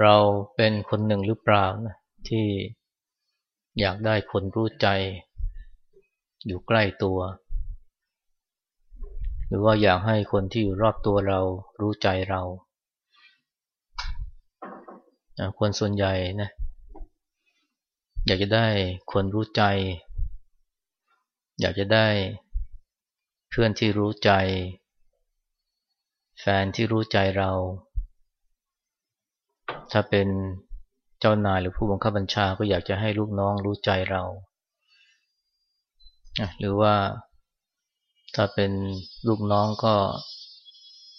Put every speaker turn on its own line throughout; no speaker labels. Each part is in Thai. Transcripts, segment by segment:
เราเป็นคนหนึ่งหรือเปล่านะที่อยากได้คนรู้ใจ อยู่ใกล้ตัว หรือว่าอยากให้คนที่อยู่รอบตัวเรารู้ใจเรา คนส่วนใหญ่นะอยากจะได้คนรู้ใจ อยากจะได้เพื่อนที่รู้ใจ แฟนที่รู้ใจเรา ถ้าเป็นเจ้านายหรือผู้บังคับบัญชาก็อยากจะให้ลูกน้องรู้ใจเรา หรือว่าถ้าเป็นลูกน้องก็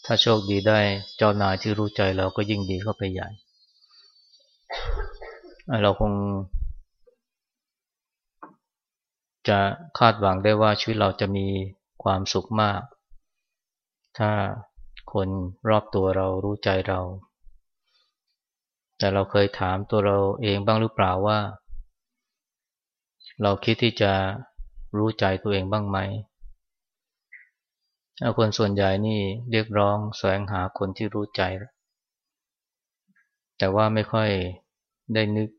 ถ้าโชคดีได้เจ้านายที่รู้ใจเราก็ยิ่งดีเข้าไปใหญ่ เราคง จะคาดหวังได้ว่าชีวิตเราจะมีความสุขมาก ถ้าคนรอบตัวเรารู้ใจเรา แต่เราเคยถามตัวเราเองบ้างหรือเปล่าว่า เราคิดที่จะรู้ใจตัวเองบ้างไหมคนส่วนใหญ่นี่เรียกร้องแสวงหาคนที่รู้ใจ แต่ว่าไม่ค่อยได้นึก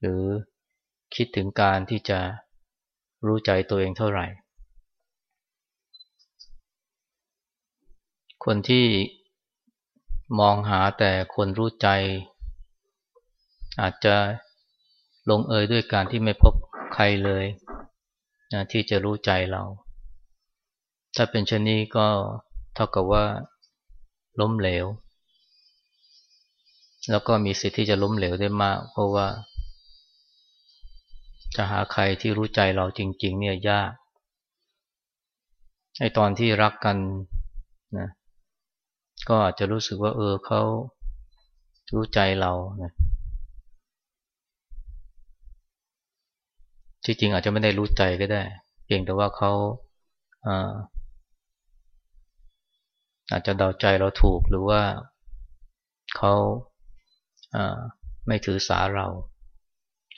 หรือคิดถึงการที่จะรู้ใจตัวเองเท่าไหร่ คนที่มองหาแต่คนรู้ใจ อาจจะลงเอยด้วยการที่ไม่พบใครเลยนะที่จะรู้ใจเรา ถ้าเป็นเช่นนี้ก็เท่ากับว่า ล้มเหลว แล้วก็มีสิทธิ์ที่จะล้มเหลวได้มาก เพราะว่า จะหาใครที่รู้ใจเราจริง ๆ เนี่ยยากไอตอนที่รักกันนะก็อาจจะรู้สึกว่า เออเขารู้ใจเรานะ ที่จริงอาจจะไม่ได้รู้ใจก็ได้ เพียงแต่ว่าเขาอาอาจจะเดาใจเราถูกหรือว่าเขาไม่ถือสาเรา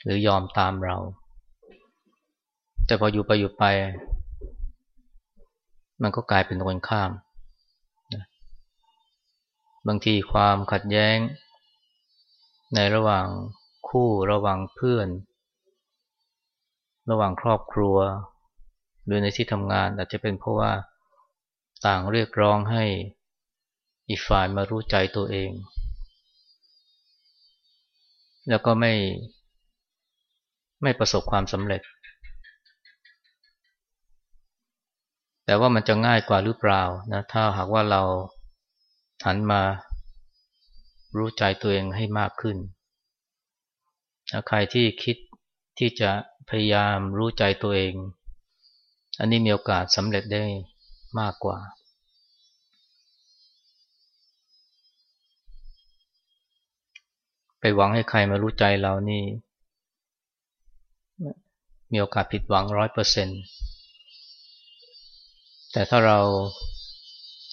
หรือยอมตามเรา แต่พออยู่ไปอยู่ไป มันก็กลายเป็นตรงกันข้าม บางทีความขัดแย้ง ในระหว่างคู่ระหว่างเพื่อน ระหว่างครอบครัว หรือในที่ทำงาน อาจจะเป็นเพราะว่าต่างเรียกร้องให้อีกฝ่ายมารู้ใจตัวเอง แล้วก็ไม่ไม่ประสบความสำเร็จ แต่ว่ามันจะง่ายกว่าหรือเปล่านะถ้าหากว่าเราหันมารู้ใจตัวเองให้มากขึ้น ใครที่คิดที่จะ พยายามรู้ใจตัวเอง อันนี้มีโอกาสสำเร็จได้มากกว่า ไปหวังให้ใครมารู้ใจเรานี่ มีโอกาสผิดหวังร้อยเปอร์เซ็นต์แต่ถ้าเรา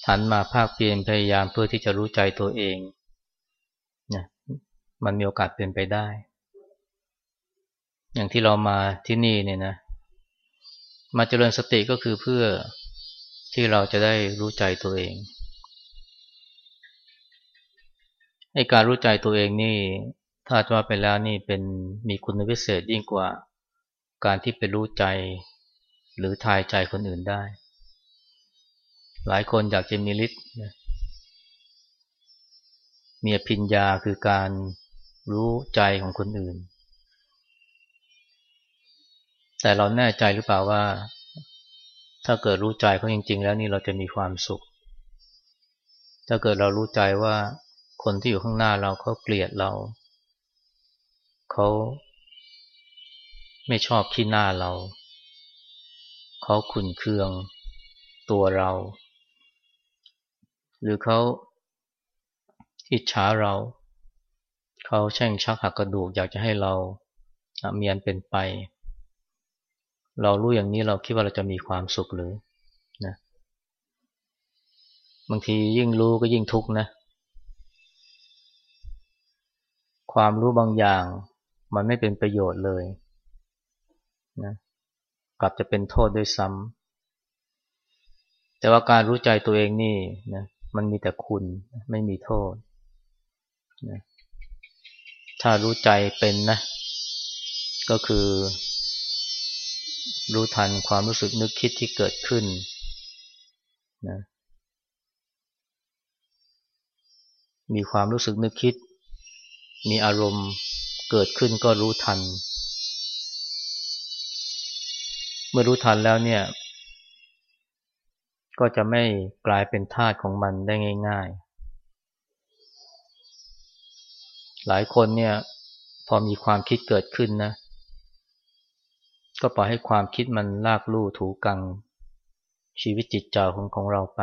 หันมาภาคเพียรพยายามเพื่อที่จะรู้ใจตัวเองนะมันมีโอกาสเป็นไปได้ อย่างที่เรามาที่นี่เนี่ยนะ มาเจริญสติก็คือเพื่อที่เราจะได้รู้ใจตัวเองไอการรู้ใจตัวเองนี่ ถ้าจะว่าไปแล้วนี่เป็นมีคุณวิเศษยิ่งกว่า การที่ไปรู้ใจ หรือทายใจคนอื่นได้ หลายคนอยากจะมีฤทธิ์มีอภิญญาคือการรู้ใจของคนอื่น แต่เราแน่ใจหรือเปล่าว่า ถ้าเกิดรู้ใจเขาจริง ๆ แล้วนี่เราจะมีความสุข ถ้าเกิดเรารู้ใจว่าคนที่อยู่ข้างหน้าเราเขาเกลียดเราเขาไม่ชอบขี้หน้าเราเขาขุนเคืองตัวเรา หรือเขาอิจฉาเราเขาแช่งชักหักกระดูกอยากจะให้เราเมียนเป็นไป เรารู้อย่างนี้เราคิดว่าเราจะมีความสุขหรือนะบางทียิ่งรู้ก็ยิ่งทุกข์นะ ความรู้บางอย่างมันไม่เป็นประโยชน์เลยนะกลับจะเป็นโทษด้วยซ้ำแต่ว่าการรู้ใจตัวเองนี่นะมันมีแต่คุณไม่มีโทษนะถ้ารู้ใจเป็นนะ ก็คือ รู้ทันความรู้สึกนึกคิดที่เกิดขึ้นนะมีความรู้สึกนึกคิด มีอารมณ์เกิดขึ้นก็รู้ทัน เมื่อรู้ทันแล้วเนี่ย ก็จะไม่กลายเป็นทาสของมันได้ง่าย ๆ หลายคนเนี่ย พอมีความคิดเกิดขึ้นนะ ก็ปล่อยให้ความคิดมันลากลู่ถูกัง ชีวิตจิตใจของของเราไป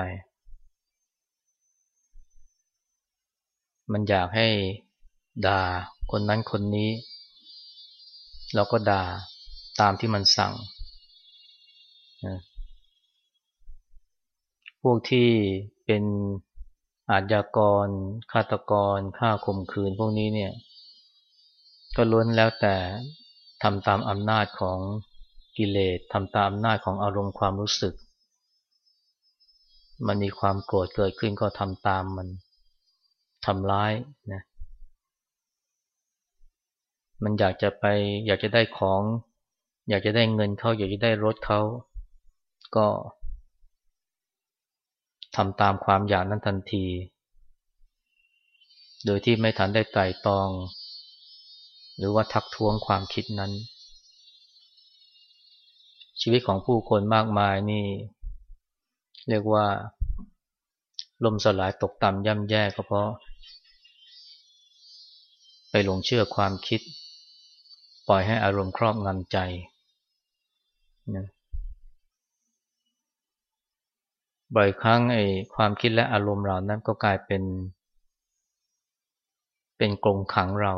มันอยากให้ด่าคนนั้นคนนี้ เราก็ด่าตามที่มันสั่ง พวกที่เป็นอาชญากรฆาตกรฆ่าข่มขืนพวกนี้เนี่ย ก็ล้วนแล้วแต่ ทำตามอำนาจของกิเลสทำตามอำนาจของอารมณ์ความรู้สึก มันมีความโกรธเกิดขึ้นก็ทำตามมันทำร้ายนะมันอยากจะไป อยากจะได้ของ อยากจะได้เงินเขาอยากจะได้รถเขาก็ทำตามความอยากนั้นทันที โดยที่ไม่ทันได้ไตร่ตรอง หรือว่าทักท้วงความคิดนั้น ชีวิตของผู้คนมากมายนี่ เรียกว่าลมสลายตกต่ำย่ำแย่ก็เพราะ ไปหลงเชื่อความคิด ปล่อยให้อารมณ์ครอบงำใจนะบ่อยครั้งไอ้ความคิดและอารมณ์เรานั้นก็กลายเป็น เป็นกรงขังเรา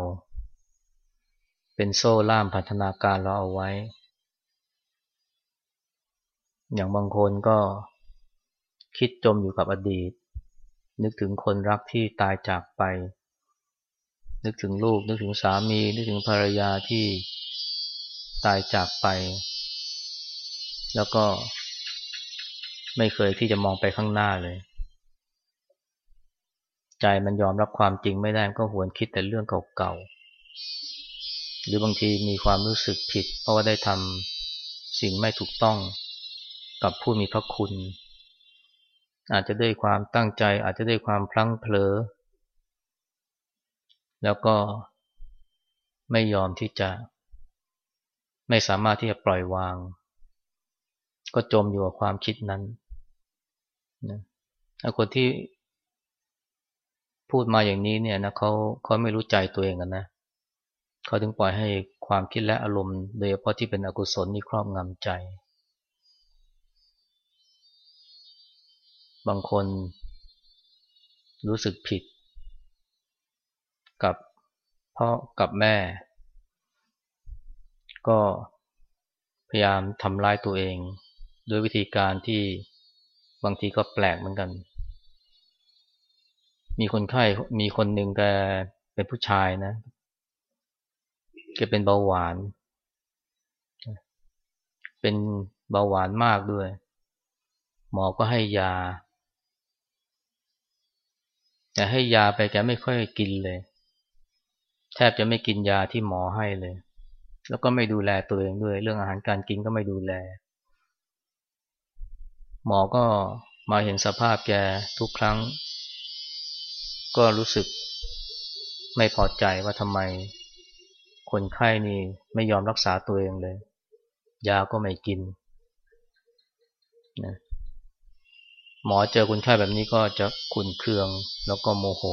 เป็นโซ่ล่ามพัฒนาการเราเอาไว้ อย่างบางคนก็คิดจมอยู่กับอดีต นึกถึงคนรักที่ตายจากไป นึกถึงลูก นึกถึงสามี นึกถึงภรรยาที่ตายจากไป แล้วก็ไม่เคยที่จะมองไปข้างหน้าเลย ใจมันยอมรับความจริงไม่ได้ก็หวนคิดแต่เรื่องเก่าๆ หรือบางทีมีความรู้สึกผิด เพราะว่าได้ทำสิ่งไม่ถูกต้องกับผู้มีพระคุณ อาจจะด้วยความตั้งใจ อาจจะด้วยความพลั้งเผลอ แล้วก็ไม่ยอมที่จะไม่สามารถที่จะปล่อยวาง ก็จมอยู่กับความคิดนั้นนะคนที่พูดมาอย่างนี้เนี่ยนะเขาเขาไม่รู้ใจตัวเองกันนะ เขาถึงปล่อยให้ความคิดและอารมณ์ โดยเฉพาะที่เป็นอกุศลนี่ครอบงำใจ บางคนรู้สึกผิด กับพ่อกับแม่ ก็พยายามทำร้ายตัวเอง ด้วยวิธีการที่บางทีก็แปลกเหมือนกัน มีคนไข้มีคนหนึ่งแกเป็นผู้ชายนะ แกเป็นเบาหวาน เป็นเบาหวานมากด้วย หมอก็ให้ยา แต่ให้ยาไปแกไม่ค่อยกินเลย แทบจะไม่กินยาที่หมอให้เลย แล้วก็ไม่ดูแลตัวเองด้วย เรื่องอาหารการกินก็ไม่ดูแล หมอก็มาเห็นสภาพแกทุกครั้ง ก็รู้สึกไม่พอใจว่าทำไม คนไข้นี่ไม่ยอมรักษาตัวเองเลย ยาก็ไม่กินนะหมอเจอคนไข้แบบนี้ก็จะขุนเคืองแล้วก็โมโห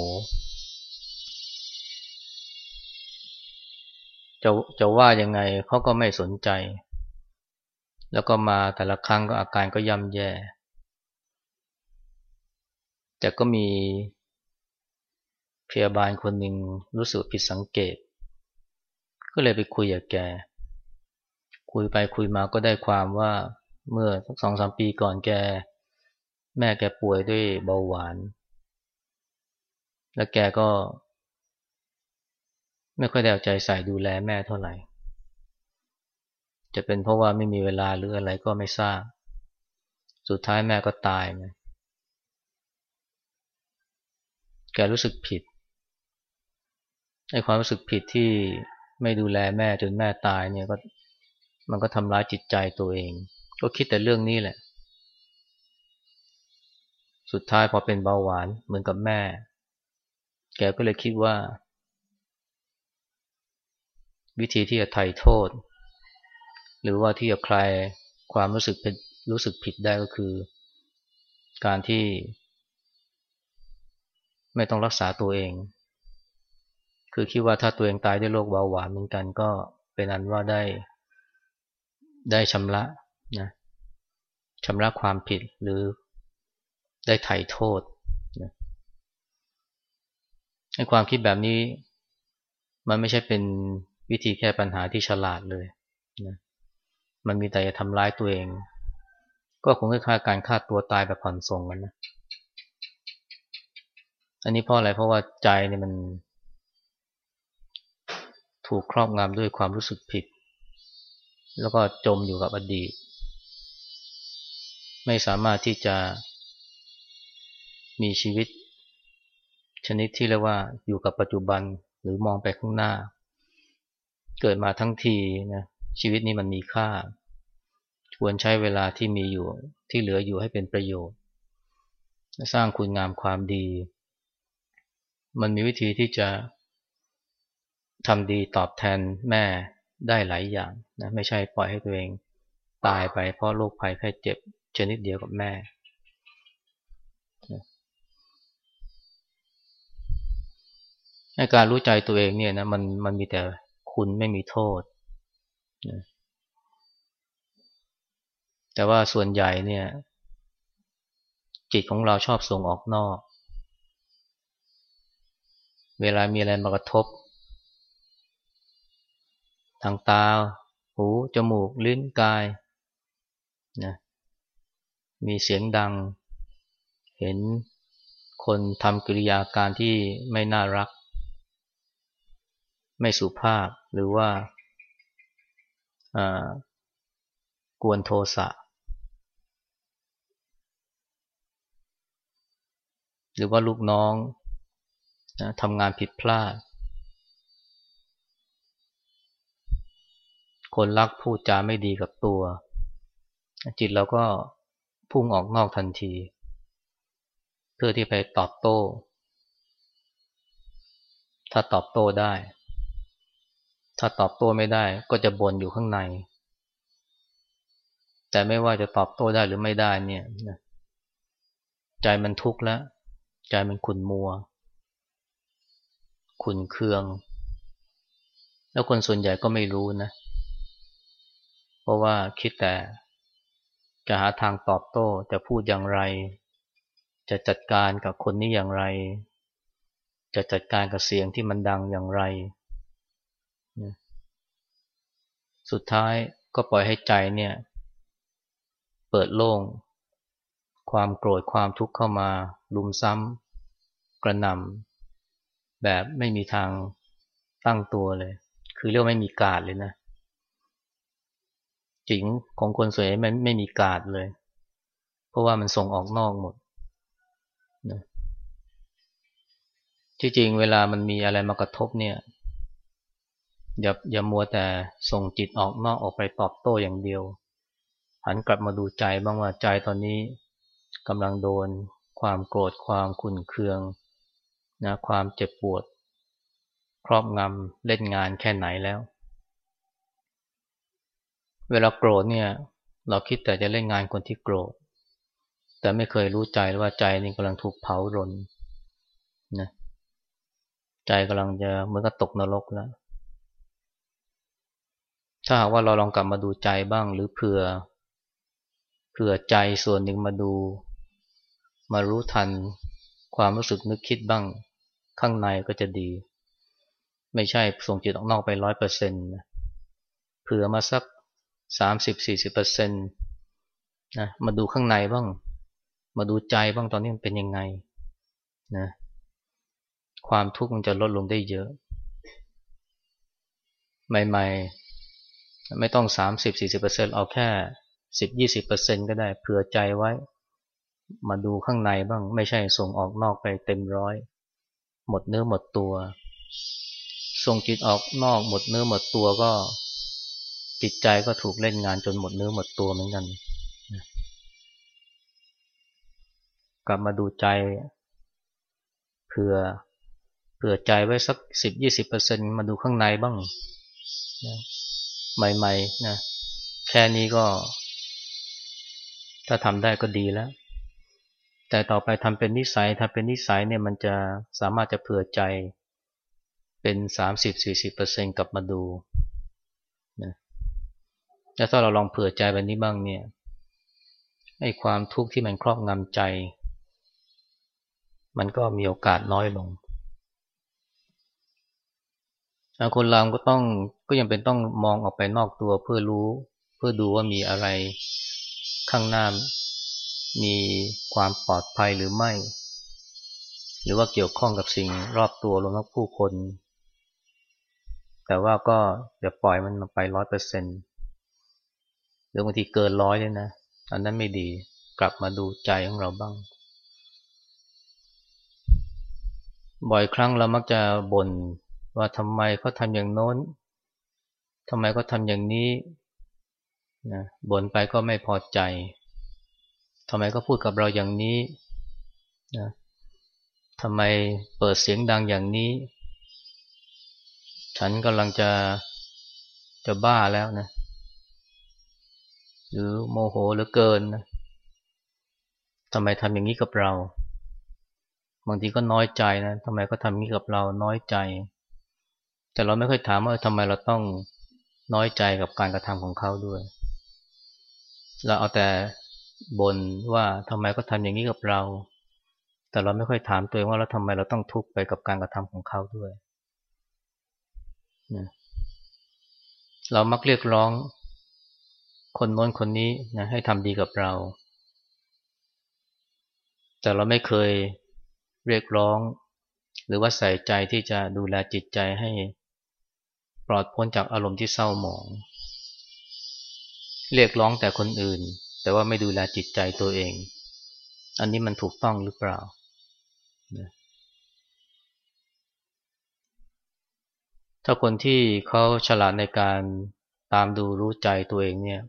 จะจะว่ายังไงเขาก็ไม่สนใจ แล้วก็มาแต่ละครั้งก็อาการก็ย่ำแย่ แต่ก็มีพยาบาลคนหนึ่งรู้สึกผิดสังเกต ก็เลยไปคุยกับแก คุยไปคุยมาก็ได้ความว่าเมื่อสักสองสามปีก่อนแก แม่แกป่วยด้วยเบาหวาน แล้วแกก็ ไม่ค่อยได้เอาใจใส่ดูแลแม่เท่าไหร่ จะเป็นเพราะว่าไม่มีเวลาหรืออะไรก็ไม่ทราบ สุดท้ายแม่ก็ตายนะแกรู้สึกผิดไอ้ความรู้สึกผิดที่ ไม่ดูแลแม่จนแม่ตายเนี่ยก็มันก็ทำร้ายจิตใจตัวเอง ก็คิดแต่เรื่องนี้แหละ สุดท้ายพอเป็นเบาหวานเหมือนกับแม่ แกก็เลยคิดว่า วิธีที่จะไถ่โทษ หรือว่าที่จะคลายความรู้สึกเป็นรู้สึกผิดได้ก็คือ การที่ ไม่ต้องรักษาตัวเอง คือคิดว่าถ้าตัวเองตายด้วยโรคเบาหวานเหมือนกันก็เป็นอันว่าได้ ได้ชำระนะชำระความผิดหรือได้ไถ่โทษนะให้ความคิดแบบนี้ มันไม่ใช่เป็นวิธีแก้ปัญหาที่ฉลาดเลยนะมันมีแต่จะทำร้ายตัวเอง ก็คงคล้ายๆการฆ่าตัวตายแบบผ่อนส่งกันนะ อันนี้เพราะอะไรเพราะว่าใจเนี่ยมัน ถูกครอบงำด้วยความรู้สึกผิด แล้วก็จมอยู่กับอดีต ไม่สามารถที่จะมีชีวิต ชนิดที่เรียกว่าอยู่กับปัจจุบันหรือมองไปข้างหน้า เกิดมาทั้งทีนะชีวิตนี้มันมีค่า ควรใช้เวลาที่มีอยู่ที่เหลืออยู่ให้เป็นประโยชน์ สร้างคุณงามความดี มันมีวิธีที่จะ ทำดีตอบแทนแม่ได้หลายอย่างนะไม่ใช่ปล่อยให้ตัวเองตายไปเพราะโรคภัยแค่เจ็บชนิดเดียวกับแม่ให้การรู้ใจตัวเองเนี่ยนะมันมันมีแต่คุณไม่มีโทษ แต่ว่าส่วนใหญ่เนี่ย จิตของเราชอบส่งออกนอก เวลามีอะไรมากระทบ ทางตา หู จมูก ลิ้น กายนะมีเสียงดัง เห็นคนทำกิริยาการที่ไม่น่ารัก ไม่สุภาพ หรือว่ากวนโทสะ หรือว่าลูกน้องนะทำงานผิดพลาด คนรักพูดจาไม่ดีกับตัว จิตเราก็พุ่งออกนอกทันที เพื่อที่ไปตอบโต้ ถ้าตอบโต้ได้ ถ้าตอบโต้ไม่ได้ก็จะบ่นอยู่ข้างใน แต่ไม่ว่าจะตอบโต้ได้หรือไม่ได้เนี่ยใจมันทุกข์แล้ว ใจมันขุ่นมัว ขุนเคือง แล้วคนส่วนใหญ่ก็ไม่รู้นะเพราะว่าคิดแต่จะหาทางตอบโต้ จะพูดอย่างไร จะจัดการกับคนนี้อย่างไร จะจัดการกับเสียงที่มันดังอย่างไร สุดท้ายก็ปล่อยให้ใจเนี่ย เปิดโล่ง ความโกรธความทุกข์เข้ามา ลุมซ้ำกระหน่ำแบบไม่มีทางตั้งตัวเลย คือเรียกไม่มีกาดเลยนะ จิงของคนสวยมันไม่มีกาดเลย เพราะว่ามันส่งออกนอกหมดนะที่จริงเวลามันมีอะไรมากระทบเนี่ยอย่าอย่ามัวแต่ส่งจิตออกนอกออกไปตอบโต้อย่างเดียว หันกลับมาดูใจบ้างว่าใจตอนนี้กำลังโดน ความโกรธความขุ่นเคืองนะความเจ็บปวด ครอบงำเล่นงานแค่ไหนแล้ว เวลาโกรธเนี่ย เราคิดแต่จะเล่นงานคนที่โกรธ แต่ไม่เคยรู้ใจว่าใจนี่กำลังถูกเผารนนะใจกำลังจะเหมือนกับตกนรกแล้ว ถ้าหากว่าเราลองกลับมาดูใจบ้างหรือเผื่อเผื่อใจส่วนหนึ่งมาดู มารู้ทันความรู้สึกนึกคิดบ้างข้างในก็จะดี ไม่ใช่ส่งจิตออกนอกไปร้อยเปอร์เซ็นต์เผื่อมาสัก สามสิบสี่สิบเปอร์เซ็นต์นะมาดูข้างในบ้าง มาดูใจบ้างตอนนี้มันเป็นยังไงนะความทุกข์มันจะลดลงได้เยอะ ใหม่ๆ ไม่ต้องสามสิบสี่สิบเปอร์เซ็นต์เอาแค่สิบยี่สิบเปอร์เซ็นต์ก็ได้เผื่อใจไว้ มาดูข้างในบ้าง ไม่ใช่ส่งออกนอกไปเต็มร้อย หมดเนื้อหมดตัว ส่งจิตออกนอกหมดเนื้อหมดตัวก็ จิตใจก็ถูกเล่นงานจนหมดเนื้อหมดตัวเหมือนกัน กลับมาดูใจเผื่อเผื่อใจไว้สักสิบยี่สิบเปอร์เซ็นมาดูข้างในบ้างนะใหม่ๆนะแค่นี้ก็ ถ้าทำได้ก็ดีแล้ว แต่ต่อไปทำเป็นนิสัยถ้าเป็นนิสัยเนี่ยมันจะสามารถจะเผื่อใจเป็นสามสิบสี่สิบเปอร์เซ็นกลับมาดู แล้วถ้าเราลองเผื่อใจแบบนี้บ้างเนี่ยไอ้ความทุกข์ที่มันครอบงำใจ มันก็มีโอกาสน้อยลงคนเราก็ต้องก็ยังเป็นต้องมองออกไปนอกตัวเพื่อรู้ เพื่อดูว่ามีอะไรข้างหน้ามีความปลอดภัยหรือไม่ หรือว่าเกี่ยวข้องกับสิ่งรอบตัวรวมทั้งผู้คน แต่ว่าก็อย่าปล่อยมันไปร้อยเปอร์เซ็นต์ รือบางทีเกินร้อยเลยนะอันนั้นไม่ดีกลับมาดูใจของเราบ้าง บ่อยครั้งเรามักจะบ่นว่าทำไมเขาทำอย่างโน้นทำไมเขาทำอย่างนี้นะบ่นไปก็ไม่พอใจทำไมก็พูดกับเราอย่างนี้นะทำไมเปิดเสียงดังอย่างนี้ ฉันกำลังจะจะบ้าแล้วนะ หรือโมโหหรือเกินนะทำไมทำอย่างนี้กับเรา บางทีก็น้อยใจนะทำไมก็ทำอย่างนี้กับเราน้อยใจ แต่เราไม่ค่อยถามว่าทำไมเราต้องน้อยใจกับการกระทำของเขาด้วย เราเอาแต่บ่นว่าทำไมก็ทำอย่างนี้กับเรา แต่เราไม่ค่อยถามตัวเองว่าเราทำไมเราต้องทุกข์ไปกับการกระทำของเขาด้วยนะเรามักเรียกร้อง คนโน้นคนนี้นะให้ทำดีกับเรา แต่เราไม่เคยเรียกร้อง หรือว่าใส่ใจที่จะดูแลจิตใจให้ปลอดพ้นจากอารมณ์ที่เศร้าหมอง เรียกร้องแต่คนอื่น แต่ว่าไม่ดูแลจิตใจตัวเอง อันนี้มันถูกต้องหรือเปล่า ถ้าคนที่เขาฉลาดในการตามดูรู้ใจตัวเองเนี่ย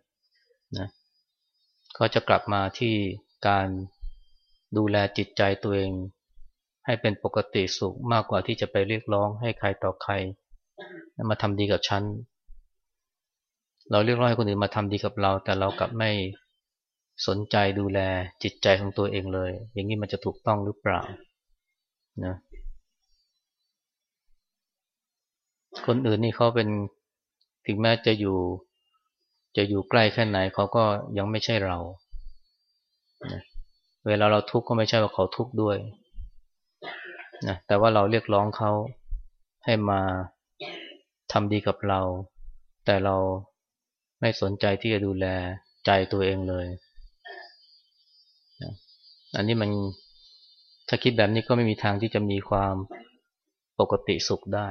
เขาจะกลับมาที่การดูแลจิตใจตัวเอง ให้เป็นปกติสุขมากกว่าที่จะไปเรียกร้องให้ใครต่อใคร มาทำดีกับฉัน เราเรียกร้องให้คนอื่นมาทำดีกับเรา แต่เรากลับไม่สนใจดูแลจิตใจของตัวเองเลย อย่างนี้มันจะถูกต้องหรือเปล่านะคนอื่นนี่เขาเป็นถึงแม้จะอยู่ จะอยู่ใกล้แค่ไหนเขาก็ยังไม่ใช่เรานะเวลาเราทุกข์ก็ไม่ใช่ว่าเขาทุกข์ด้วยนะแต่ว่าเราเรียกร้องเขาให้มาทำดีกับเรา แต่เราไม่สนใจที่จะดูแลใจตัวเองเลยอันนี้มันถ้าคิดแบบนี้ก็ไม่มีทางที่จะมีความปกติสุขได้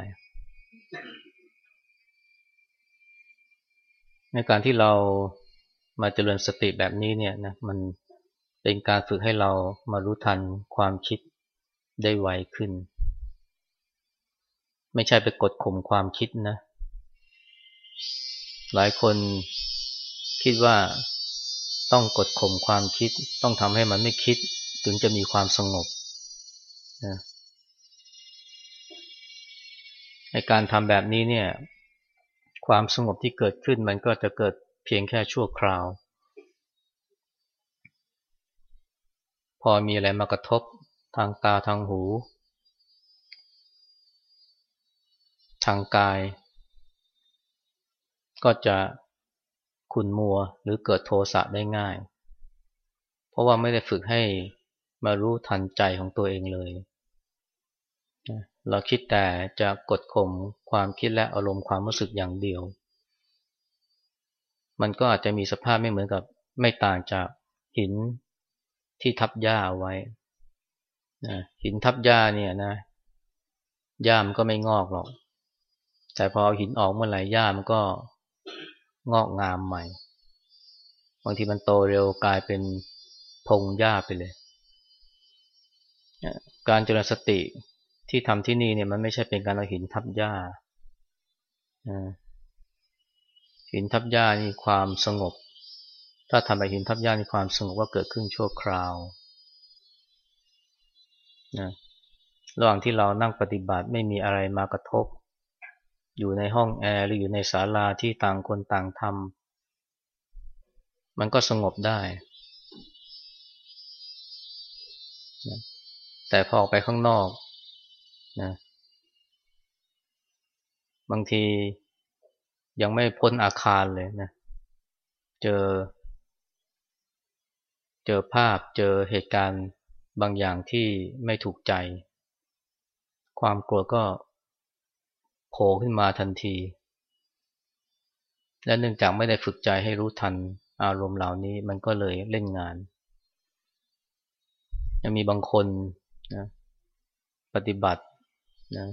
ในการที่เรามาเจริญสติแบบนี้เนี่ยนะมันเป็นการฝึกให้เรามารู้ทันความคิดได้ไวขึ้น ไม่ใช่ไปกดข่มความคิดนะ หลายคนคิดว่าต้องกดข่มความคิด ต้องทำให้มันไม่คิดถึงจะมีความสงบนะในการทำแบบนี้เนี่ย ความสงบที่เกิดขึ้นมันก็จะเกิดเพียงแค่ชั่วคราว พอมีอะไรมากระทบทางตาทางหู ทางกาย ก็จะขุนมัวหรือเกิดโทสะได้ง่าย เพราะว่าไม่ได้ฝึกให้มารู้ทันใจของตัวเองเลย เราคิดแต่จะกดข่มความคิดและอารมณ์ความรู้สึกอย่างเดียว มันก็อาจจะมีสภาพไม่เหมือนกับไม่ต่างจากหินที่ทับหญ้าไว้หินทับหญ้าเนี่ยนะหญ้ามันก็ไม่งอกหรอก แต่พอเอาหินออกเมื่อไหร่หญ้ามันก็งอกงามใหม่บางทีมันโตเร็วกลายเป็นพงหญ้าไปเลย การเจริญสติ ที่ทำที่นี่เนี่ยมันไม่ใช่เป็นการเอาหินทับหญ้าหินทับหญ้านี่ความสงบ ถ้าทำไปหินทับหญ้านี่ความสงบก็เกิดขึ้นชั่วคราวนะระหว่างที่เรานั่งปฏิบัติไม่มีอะไรมากระทบ อยู่ในห้องแอร์หรืออยู่ในศาลาที่ต่างคนต่างทำมันก็สงบได้นะแต่พอออกไปข้างนอก นะบางทียังไม่พ้นอาคารเลยนะ เจอ เจอภาพเจอเหตุการณ์บางอย่างที่ไม่ถูกใจ ความกลัวก็โผล่ขึ้นมาทันที และเนื่องจากไม่ได้ฝึกใจให้รู้ทันอารมณ์เหล่านี้มันก็เลยเล่นงาน ยังมีบางคนนะปฏิบัติ นะ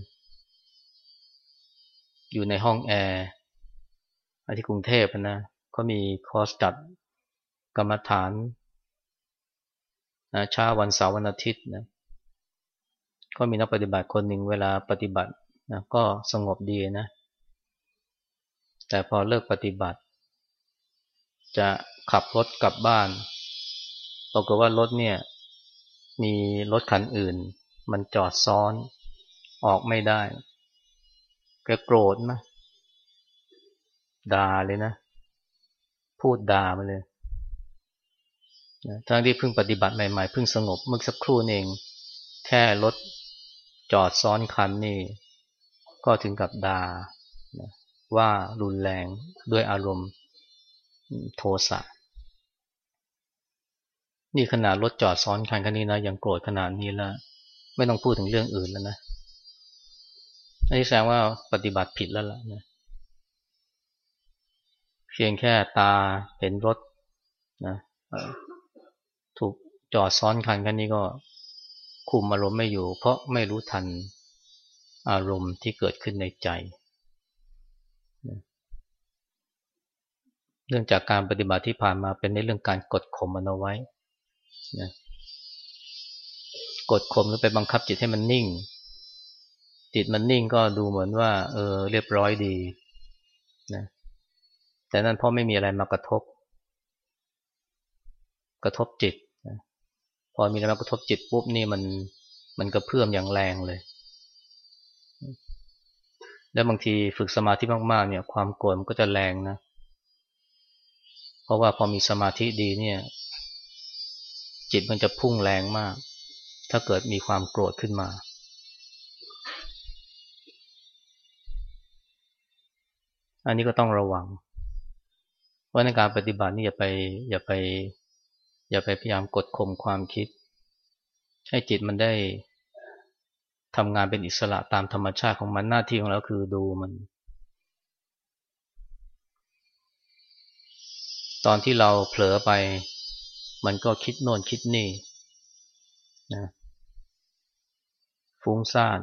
อยู่ในห้องแอร์ที่กรุงเทพนะเขามีคอร์สจัดกรรมฐานนะเช้าวันเสาร์วันอาทิตย์นะก็มีนักปฏิบัติคนหนึ่งเวลาปฏิบัตินะก็สงบดีนะ แต่พอเลิกปฏิบัติ จะขับรถกลับบ้านปรากฏว่ารถเนี่ย มีรถคันอื่น มันจอดซ้อน ออกไม่ได้ แกโกรธนะด่าเลยนะ พูดด่ามาเลยทั้งที่เพิ่งปฏิบัติใหม่ๆเพิ่งสงบเมื่อสักครู่เอง แค่รถจอดซ้อนคันนี่ ก็ถึงกับด่าว่ารุนแรงด้วยอารมณ์โทสะนี่ขนาดรถจอดซ้อนคันคันนี้นะยังโกรธขนาดนี้แล้ว ไม่ต้องพูดถึงเรื่องอื่นแล้วนะ อันนี้แสดงว่าปฏิบัติผิดแล้วล่ะนะเพียงแค่ตาเห็นรถนะถูกจอดซ้อนคันกันนี้ก็คุมอารมณ์ไม่อยู่ เพราะไม่รู้ทันอารมณ์ที่เกิดขึ้นในใจ เรื่องจากการปฏิบัติที่ผ่านมาเป็นในเรื่องการกดข่มมันเอาไว้นะกดข่มหรือไปบังคับจิตให้มันนิ่ง จิตมันนิ่งก็ดูเหมือนว่า เออ เรียบร้อยดีนะแต่นั่นเพราะไม่มีอะไรมากระทบ กระทบจิตนะพอมีอะไรมากระทบจิตปุ๊บนี่มันมันกระเพื่อมอย่างแรงเลย แล้วบางทีฝึกสมาธิมากๆ เนี่ย ความโกรธมันก็จะแรงนะ เพราะว่าพอมีสมาธิดีเนี่ย จิตมันจะพุ่งแรงมาก ถ้าเกิดมีความโกรธขึ้นมา อันนี้ก็ต้องระวังว่าในการปฏิบัตินี่อย่าไปอย่าไป อย่าไปพยายามกดข่มความคิด ให้จิตมันได้ทำงานเป็นอิสระตามธรรมชาติของมันหน้าที่ของเราคือดูมัน ตอนที่เราเผลอไป มันก็คิดโน่นคิดนี่นะฟุ้งซ่าน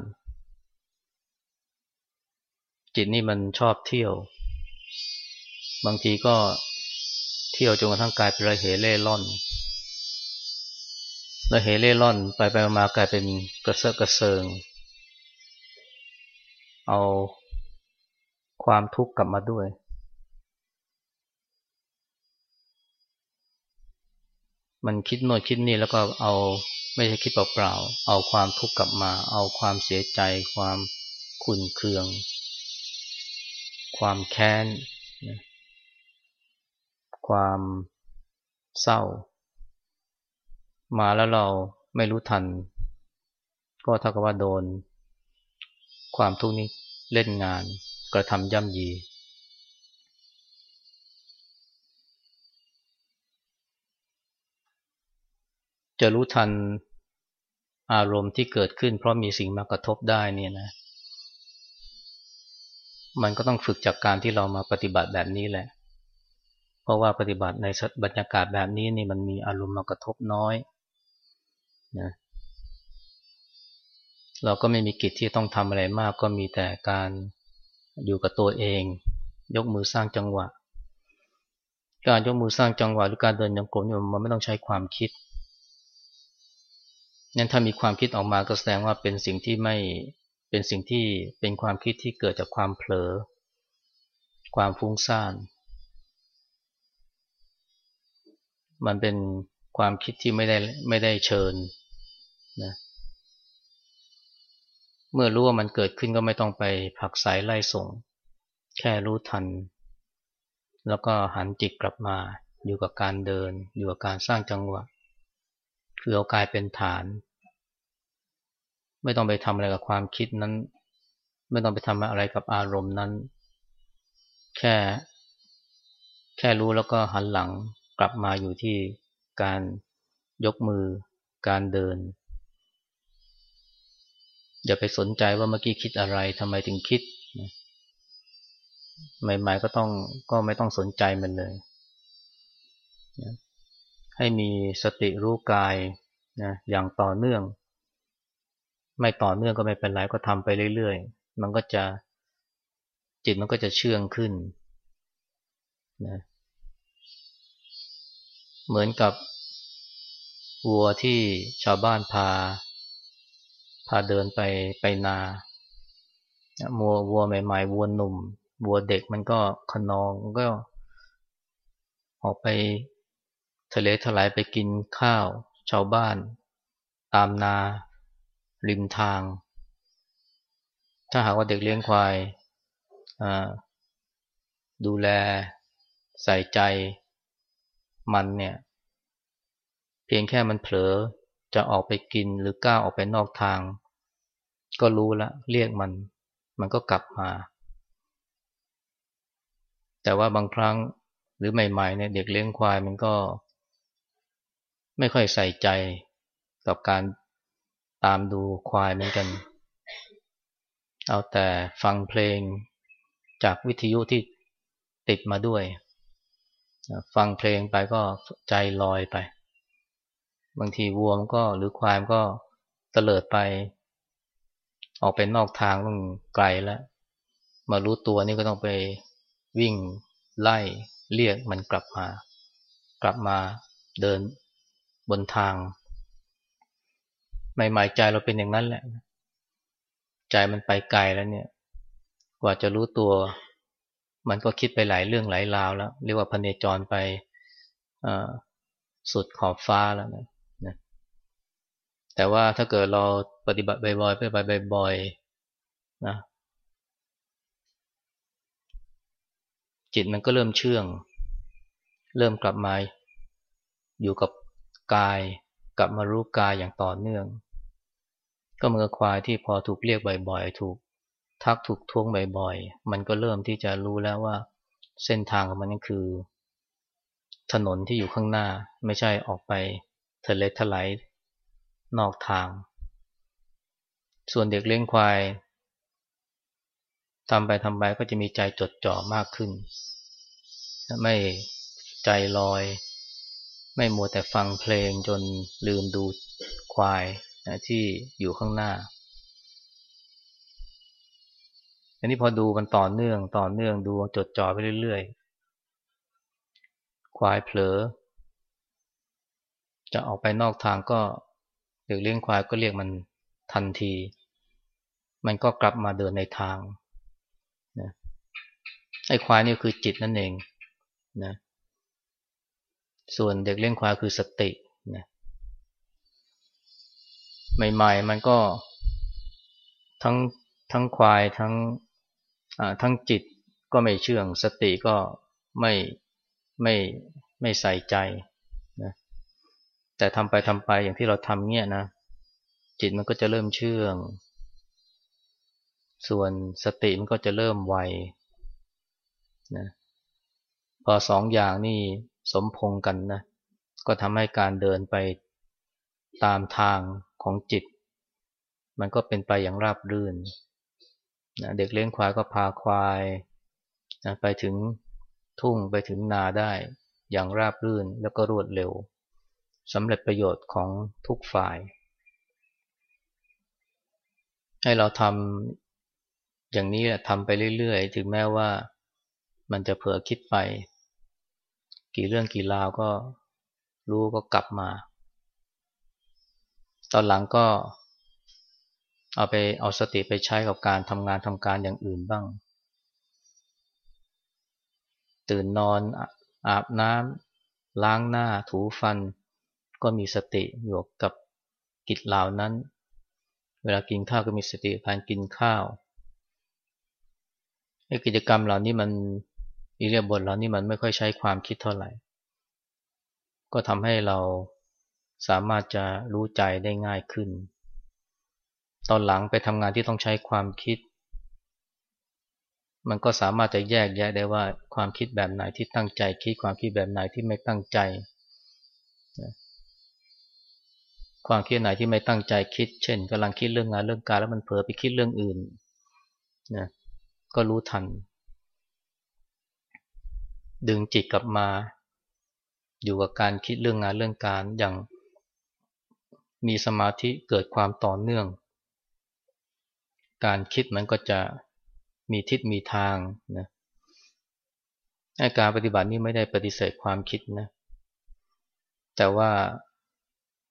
จิตนี่มันชอบเที่ยว บางทีก็เที่ยวจนกระทั่งกลายเป็นระเหเล่ร่อนระเหเล่ร่อนไปไปมากลายเป็นกระเซาะกระเซิง เอาความทุกข์กลับมาด้วย มันคิดโน่นคิดนี่แล้วก็เอาไม่ใช่คิดเปล่าๆ เอาความทุกข์กลับมา เอาความเสียใจ ความขุ่นเคือง ความแค้น ความเศร้า มาแล้วเราไม่รู้ทัน ก็เท่ากับว่าโดน ความทุกข์นี้เล่นงานกระทำย่ำยี จะรู้ทันอารมณ์ที่เกิดขึ้นเพราะมีสิ่งมากระทบได้เนี่ยนะ มันก็ต้องฝึกจากการที่เรามาปฏิบัติแบบนี้แหละ เพราะว่าปฏิบัติในบรรยากาศแบบนี้นี่มันมีอารมณ์มากระทบน้อยนะเราก็ไม่มีกิจที่ต้องทำอะไรมาก ก็มีแต่การอยู่กับตัวเอง ยกมือสร้างจังหวะ การยกมือสร้างจังหวะหรือการเดินยังกลมมันไม่ต้องใช้ความคิดงั้นถ้ามีความคิดออกมาก็แสดงว่าเป็นสิ่งที่ไม่ เป็นสิ่งที่เป็นความคิดที่เกิดจากความเผลอ ความฟุ้งซ่าน มันเป็นความคิดที่ไม่ได้ไม่ได้เชิญนะเมื่อรู้ว่ามันเกิดขึ้นก็ไม่ต้องไปผักสายไล่ส่ง แค่รู้ทัน แล้วก็หันจิตกลับมา อยู่กับการเดิน อยู่กับการสร้างจังหวะ คือเอากายเป็นฐาน ไม่ต้องไปทำอะไรกับความคิดนั้น ไม่ต้องไปทำอะไรกับอารมณ์นั้น แค่ แค่รู้แล้วก็หันหลังกลับมาอยู่ที่การยกมือ การเดิน อย่าไปสนใจว่าเมื่อกี้คิดอะไรทำไมถึงคิดใหม่ๆก็ต้องก็ไม่ต้องสนใจมันเลย ให้มีสติรู้กายนะอย่างต่อเนื่อง ไม่ต่อเนื่องก็ไม่เป็นไรก็ทำไปเรื่อยๆ มันก็จะจิตมันก็จะเชื่องขึ้นนะเหมือนกับวัวที่ชาวบ้านพา พาเดินไปไปนาวัววัวใหม่ๆวัวหนุ่มวัวเด็กมันก็ขนองก็ ออกไปทะเลถลายไปกินข้าว ชาวบ้าน ตามนา ริมทาง ถ้าหากว่าเด็กเลี้ยงควายดูแลใส่ใจมันเนี่ย เพียงแค่มันเผลอจะออกไปกินหรือก้าวออกไปนอกทาง ก็รู้ละเรียกมัน มันก็กลับมา แต่ว่าบางครั้งหรือใหม่ๆเนี่ยเด็กเลี้ยงควายมันก็ ไม่ค่อยใส่ใจกับการ ตามดูควายเหมือนกัน เอาแต่ฟังเพลงจากวิทยุที่ติดมาด้วย ฟังเพลงไปก็ใจลอยไป บางทีวัวมันก็หรือควายมันก็เตลิดไป ออกไปนอกทางต้องไกลแล้ว มารู้ตัวนี่ก็ต้องไปวิ่งไล่เรียกมันกลับมา กลับมาเดินบนทาง ใหม่ๆใจเราเป็นอย่างนั้นแหละ ใจมันไปไกลแล้วเนี่ย กว่าจะรู้ตัว มันก็คิดไปหลายเรื่องหลายราวแล้ว เรียกว่าพเนจรไปสุดขอบฟ้าแล้วนะนะแต่ว่าถ้าเกิดเราปฏิบัติบ่อยๆไปบ่อยๆนะจิตมันก็เริ่มเชื่อง เริ่มกลับมาอยู่กับกาย กลับมารู้กายอย่างต่อเนื่อง ก็เมื่อควายที่พอถูกเรียกบ่อยๆ ถูกทักถูกท้วงบ่อยๆ มันก็เริ่มที่จะรู้แล้วว่า เส้นทางของมันนั่นคือ ถนนที่อยู่ข้างหน้าไม่ใช่ออกไปทะเลทลายนอกทาง ส่วนเด็กเลี้ยงควายทำไปทำไปก็จะมีใจจดจ่อมากขึ้น ไม่ใจลอย ไม่มัวแต่ฟังเพลงจนลืมดูควาย นะที่อยู่ข้างหน้า อันนี้พอดูมันต่อเนื่องต่อเนื่องดูจดจ่อไปเรื่อยๆ ควายเผลอ จะออกไปนอกทางก็เด็กเลี้ยงควายก็เรียกมันทันที มันก็กลับมาเดินในทางนะไอ้ควายนี่คือจิตนั่นเองนะส่วนเด็กเลี้ยงควายคือสติ ใหม่ ๆ มันก็ทั้งทั้งควายทั้งทั้งจิตก็ไม่เชื่อง สติก็ไม่ไม่ไม่ใส่ใจนะแต่ทำไปทำไปอย่างที่เราทำเนี่ยนะ จิตมันก็จะเริ่มเชื่อง ส่วนสติมันก็จะเริ่มไวนะพอสองอย่างนี่สมพงกันนะ ก็ทำให้การเดินไปตามทาง ของจิต มันก็เป็นไปอย่างราบรื่นนะเด็กเลี้ยงควายก็พาควายนะไปถึงทุ่งไปถึงนาได้อย่างราบรื่นแล้วก็รวดเร็วสำเร็จประโยชน์ของทุกฝ่าย ให้เราทำอย่างนี้ทำไปเรื่อยๆ ถึงแม้ว่ามันจะเผลอคิดไป กี่เรื่องกี่ราวก็รู้ก็กลับมา ตอนหลังก็เอาไปเอาสติไปใช้กับการทำงานทำการอย่างอื่นบ้าง ตื่นนอนอาบน้ำล้างหน้าถูฟัน ก็มีสติอยู่กับกิจเหล่านั้น เวลากินข้าวก็มีสติการกินข้าวไอกิจกรรมเหล่านี้มันอิเลียบทเหล่านี้มันไม่ค่อยใช้ความคิดเท่าไหร่ ก็ทำให้เรา สามารถจะรู้ใจได้ง่ายขึ้น ตอนหลังไปทำงานที่ต้องใช้ความคิด มันก็สามารถจะแยกแยะได้ว่าความคิดแบบไหนที่ตั้งใจคิดความคิดแบบไหนที่ไม่ตั้งใจ ความคิดไหนที่ไม่ตั้งใจคิด เช่นกำลังคิดเรื่องงานเรื่องการแล้วมันเผลอไปคิดเรื่องอื่นนะก็รู้ทัน ดึงจิตกลับมาอยู่กับการคิดเรื่องงานเรื่องการอย่าง มีสมาธิเกิดความต่อเนื่อง การคิดมันก็จะมีทิศมีทางนะการปฏิบัตินี้ไม่ได้ปฏิเสธความคิดนะ แต่ว่า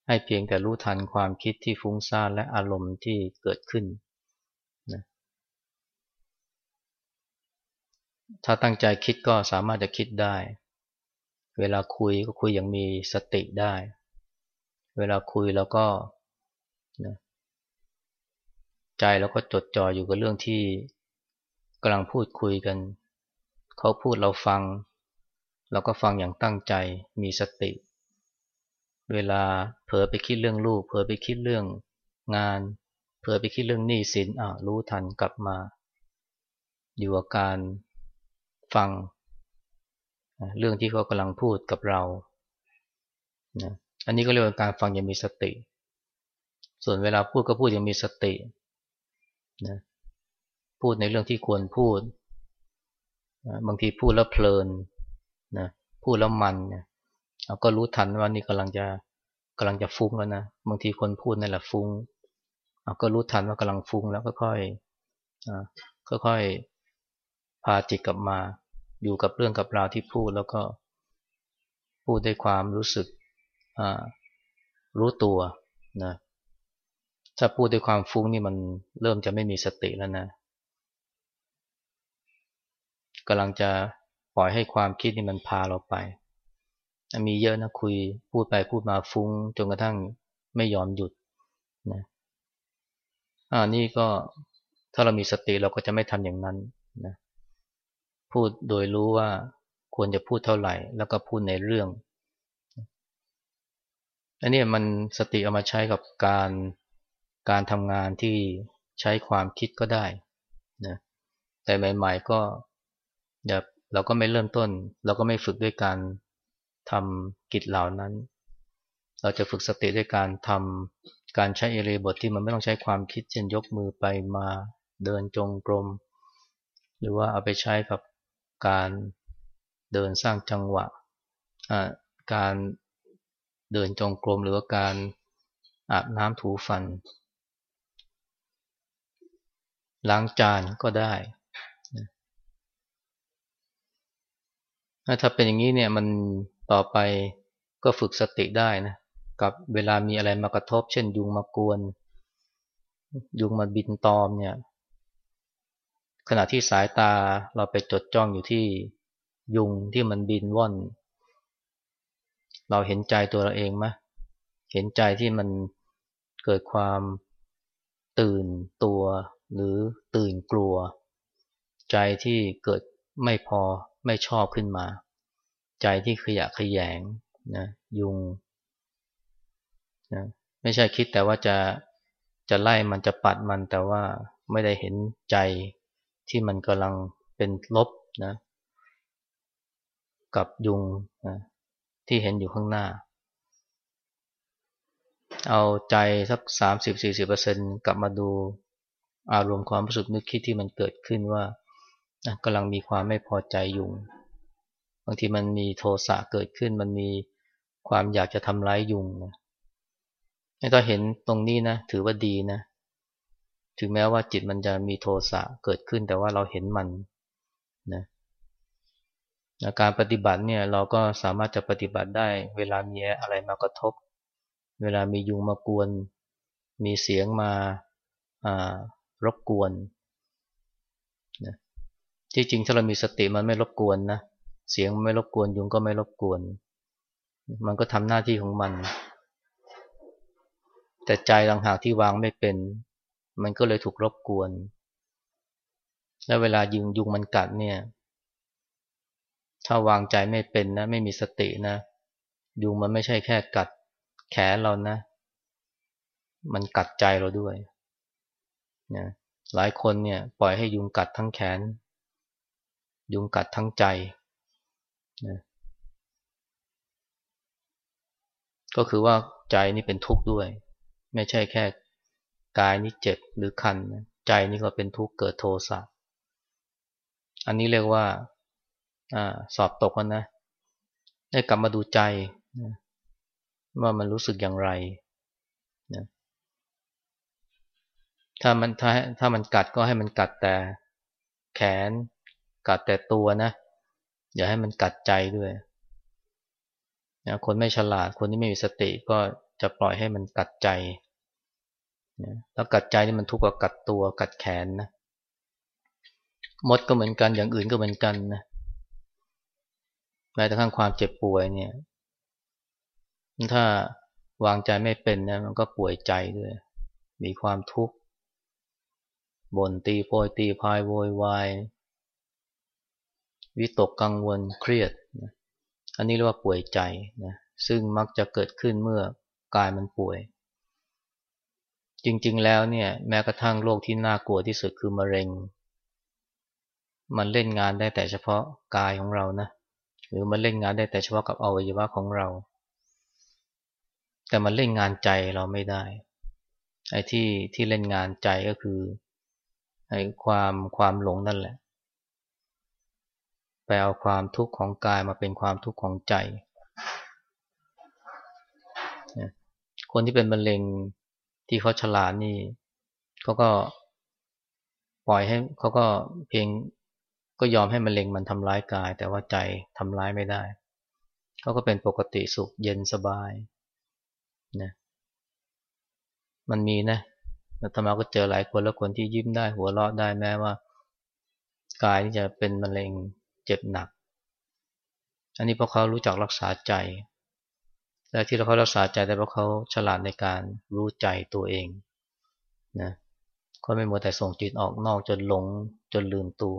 ให้เพียงแต่รู้ทันความคิดที่ฟุ้งซ่านและอารมณ์ที่เกิดขึ้นนะถ้าตั้งใจคิดก็สามารถจะคิดได้ เวลาคุยก็คุยอย่างมีสติได้ เวลาคุยแล้วก็นะใจเราก็จดจ่ออยู่กับเรื่องที่กำลังพูดคุยกัน เขาพูดเราฟัง เราก็ฟังอย่างตั้งใจมีสติ เวลาเผลอไปคิดเรื่องลูกเผลอไปคิดเรื่องงาน เผลอไปคิดเรื่องหนี้สินอะรู้ทันกลับมา อยู่กับการฟัง เรื่องที่เขากำลังพูดกับเรานะ อันนี้ก็เรียกว่าการฟังอย่างมีสติ ส่วนเวลาพูดก็พูดอย่างมีสตินะพูดในเรื่องที่ควรพูดนะบางทีพูดแล้วเพลินนะพูดแล้วมันเนี่ยเราก็รู้ทันว่านี่กำลังจะกำลังจะฟุ้งแล้วนะบางทีคนพูดนั่นแหละฟุ้งเราก็รู้ทันว่ากำลังฟุ้งแล้วก็ค่อยค่อยๆพาจิตกลับมา อยู่กับเรื่องกับราวที่พูดแล้วก็พูดด้วยความรู้สึก รู้ตัวนะถ้าพูดด้วยความฟุ้งนี่มันเริ่มจะไม่มีสติแล้วนะกำลังจะปล่อยให้ความคิดนี่มันพาเราไป มีเยอะนะคุยพูดไปพูดมาฟุ้งจนกระทั่งไม่ยอมหยุดนะอ่านี่ก็ถ้าเรามีสติเราก็จะไม่ทำอย่างนั้นนะพูดโดยรู้ว่าควรจะพูดเท่าไหร่ แล้วก็พูดในเรื่อง อันนี้มันสติเอามาใช้กับการการทำงานที่ใช้ความคิดก็ได้นะแต่ใหม่ ๆ ก็อย่าเราก็ไม่เริ่มต้น เราก็ไม่ฝึกด้วยการทำกิจเหล่านั้น เราจะฝึกสติด้วยการทำการใช้เอเรบทที่มันไม่ต้องใช้ความคิด เช่นยกมือไปมาเดินจงกรม หรือว่าเอาไปใช้กับการเดินสร้างจังหวะ การ เดินจงกรมหรือว่าการอาบน้ำถูฟัน ล้างจานก็ได้ถ้าเป็นอย่างนี้เนี่ยมันต่อไปก็ฝึกสติได้นะกับเวลามีอะไรมากระทบ เช่น ยุงมากวน ยุงมาบินตอมเนี่ย ขณะที่สายตาเราไปจดจ้องอยู่ที่ยุงที่มันบินว่อน เราเห็นใจตัวเราเองไหมเห็นใจที่มันเกิดความตื่นตัวหรือตื่นกลัว ใจที่เกิดไม่พอไม่ชอบขึ้นมา ใจที่ขยะขยงนะยุงนะไม่ใช่คิดแต่ว่าจะจะไล่มันจะปัดมันแต่ว่าไม่ได้เห็นใจที่มันกำลังเป็นลบนะกับยุงนะ ที่เห็นอยู่ข้างหน้า เอาใจสักสามสิบสี่สิบเปอร์เซ็นกลับมาดูอารมณ์ความรู้สึกนึกคิดที่มันเกิดขึ้นว่ากำลังมีความไม่พอใจอยู่บางทีมันมีโทสะเกิดขึ้น มันมีความอยากจะทำร้ายยุงนะถ้าเห็นตรงนี้นะถือว่าดีนะ ถึงแม้ว่าจิตมันจะมีโทสะเกิดขึ้นแต่ว่าเราเห็นมันนะ การปฏิบัติเนี่ยเราก็สามารถจะปฏิบัติได้ เวลามีอะไรมากระทบ เวลามียุงมากวน มีเสียงมารบกวนนะที่จริงถ้าเรามีสติมันไม่รบกวนนะเสียงไม่รบกวนยุงก็ไม่รบกวน มันก็ทำหน้าที่ของมัน แต่ใจต่างหากที่วางไม่เป็น มันก็เลยถูกรบกวน แล้วเวลายุงยุงมันกัดเนี่ย ถ้าวางใจไม่เป็นนะ ไม่มีสตินะ ยุงมันไม่ใช่แค่กัดแขนเรานะ มันกัดใจเราด้วยนะหลายคนเนี่ย ปล่อยให้ยุงกัดทั้งแขน ยุงกัดทั้งใจนะก็คือว่าใจนี่เป็นทุกข์ด้วย ไม่ใช่แค่กายนี่เจ็บหรือคัน ใจนี่ก็เป็นทุกข์เกิดโทสะอันนี้เรียกว่า อสอบตกนนะ ได้กลับมาดูใจว่ามันรู้สึกอย่างไรนะถ้ามันถ้าถ้ามันกัดก็ให้มันกัดแต่แขน กัดแต่ตัวนะ อย่าให้มันกัดใจด้วยนะคนไม่ฉลาดคนที่ไม่มีสติก็จะปล่อยให้มันกัดใจนะแล้วกัดใจนี่มันทุกข์กว่ากัดตัวกัดแขนนะมดก็เหมือนกันอย่างอื่นก็เหมือนกันนะ แม้แต่ข้างความเจ็บป่วยเนี่ย ถ้าวางใจไม่เป็นนะมันก็ป่วยใจด้วย มีความทุกข์บ่นตีโพยตีพายโวยวายวิตกกังวลเครียดนะอันนี้เรียกว่าป่วยใจนะซึ่งมักจะเกิดขึ้นเมื่อกายมันป่วย จริงๆแล้วเนี่ย แม้กระทั่งโรคที่น่ากลัวที่สุดคือมะเร็ง มันเล่นงานได้แต่เฉพาะกายของเรานะ หรือมันเล่นงานได้แต่เฉพาะกับอวัยวะของเรา แต่มันเล่นงานใจเราไม่ได้ไอ้ที่ที่เล่นงานใจก็คือไอ้ความความหลงนั่นแหละไปเอาความทุกข์ของกายมาเป็นความทุกข์ของใจ คนที่เป็นมะเร็งที่เขาฉลาดนี่เขาก็ปล่อยให้เขาก็เพียง ก็ยอมให้มะเร็งมันทำร้ายกาย แต่ว่าใจทำร้ายไม่ได้เขาก็เป็นปกติสุขเย็นสบายนะมันมีนะธรรมาก็เจอหลายคนแล้วคนที่ยิ้มได้หัวเราะได้แม้ว่ากายที่จะเป็นมะเร็งเจ็บหนัก อันนี้เพราะเขารู้จักรักษาใจ และที่เขารักษาใจแต่เพราะเขาฉลาดในการรู้ใจตัวเองนะเขาไม่มัวแต่ส่งจิตออกนอกจนหลงจนลืมตัว